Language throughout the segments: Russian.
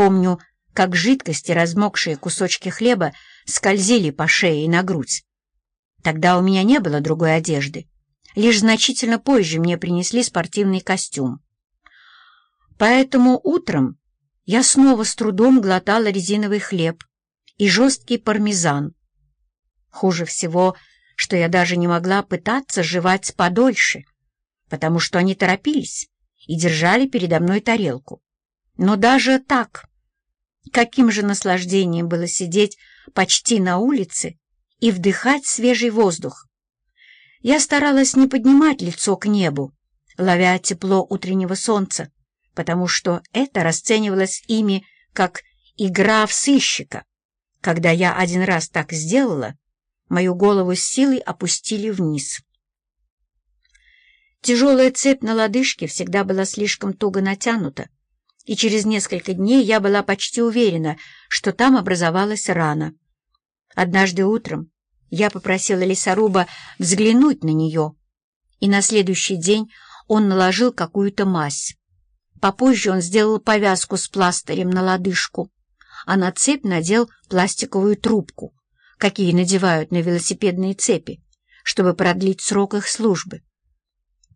Помню, как жидкости, размокшие кусочки хлеба, скользили по шее и на грудь. Тогда у меня не было другой одежды. Лишь значительно позже мне принесли спортивный костюм. Поэтому утром я снова с трудом глотала резиновый хлеб и жесткий пармезан. Хуже всего, что я даже не могла пытаться жевать подольше, потому что они торопились и держали передо мной тарелку. Но даже так, каким же наслаждением было сидеть почти на улице и вдыхать свежий воздух. Я старалась не поднимать лицо к небу, ловя тепло утреннего солнца, потому что это расценивалось ими как игра в сыщика. Когда я один раз так сделала, мою голову с силой опустили вниз. Тяжелая цепь на лодыжке всегда была слишком туго натянута, и через несколько дней я была почти уверена, что там образовалась рана. Однажды утром я попросила лесоруба взглянуть на нее, и на следующий день он наложил какую-то мазь. Попозже он сделал повязку с пластырем на лодыжку, а на цепь надел пластиковую трубку, какие надевают на велосипедные цепи, чтобы продлить срок их службы.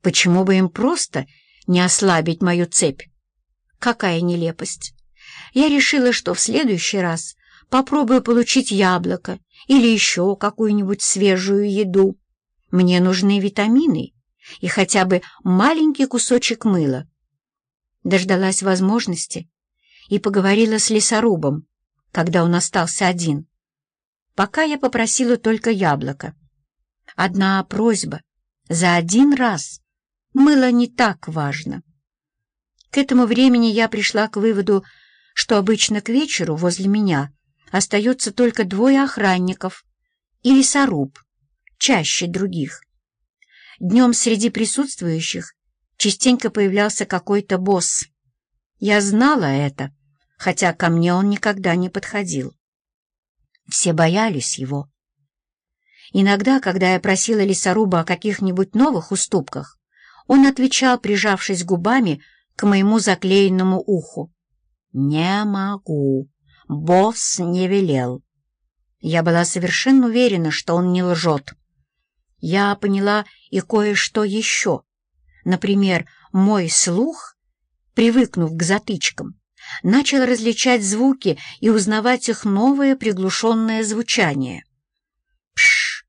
Почему бы им просто не ослабить мою цепь? Какая нелепость! Я решила, что в следующий раз попробую получить яблоко или еще какую-нибудь свежую еду. Мне нужны витамины и хотя бы маленький кусочек мыла. Дождалась возможности и поговорила с лесорубом, когда он остался один. Пока я попросила только яблоко. Одна просьба за один раз — мыло не так важно. К этому времени я пришла к выводу, что обычно к вечеру возле меня остается только двое охранников и лесоруб, чаще других. Днем среди присутствующих частенько появлялся какой-то босс. Я знала это, хотя ко мне он никогда не подходил. Все боялись его. Иногда, когда я просила лесоруба о каких-нибудь новых уступках, он отвечал, прижавшись губами к моему заклеенному уху. «Не могу. Босс не велел». Я была совершенно уверена, что он не лжет. Я поняла и кое-что еще. Например, мой слух, привыкнув к затычкам, начал различать звуки и узнавать их новое приглушенное звучание. Пш,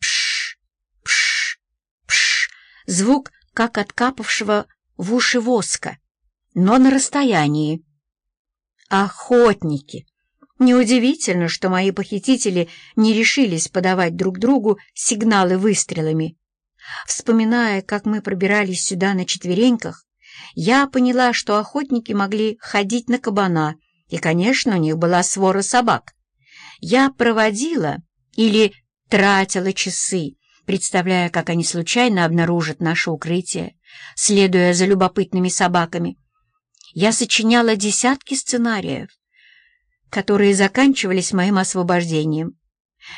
пш, пш, пш. Звук как от капавшего в уши воска, но на расстоянии. Охотники! Неудивительно, что мои похитители не решились подавать друг другу сигналы выстрелами. Вспоминая, как мы пробирались сюда на четвереньках, я поняла, что охотники могли ходить на кабана, и, конечно, у них была свора собак. Я проводила или тратила часы, представляя, как они случайно обнаружат наше укрытие, следуя за любопытными собаками. Я сочиняла десятки сценариев, которые заканчивались моим освобождением.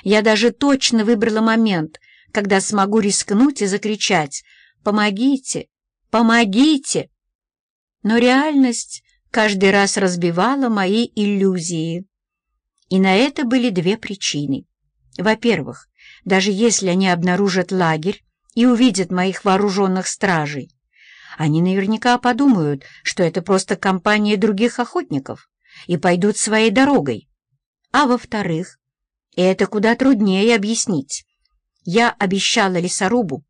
Я даже точно выбрала момент, когда смогу рискнуть и закричать «Помогите! Помогите!» Но реальность каждый раз разбивала мои иллюзии. И на это были две причины. Во-первых, даже если они обнаружат лагерь и увидят моих вооруженных стражей. Они наверняка подумают, что это просто компания других охотников, и пойдут своей дорогой. А во-вторых, и это куда труднее объяснить, я обещала лесорубу,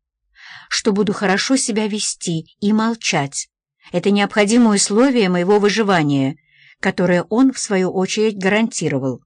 что буду хорошо себя вести и молчать. Это необходимое условие моего выживания, которое он, в свою очередь, гарантировал.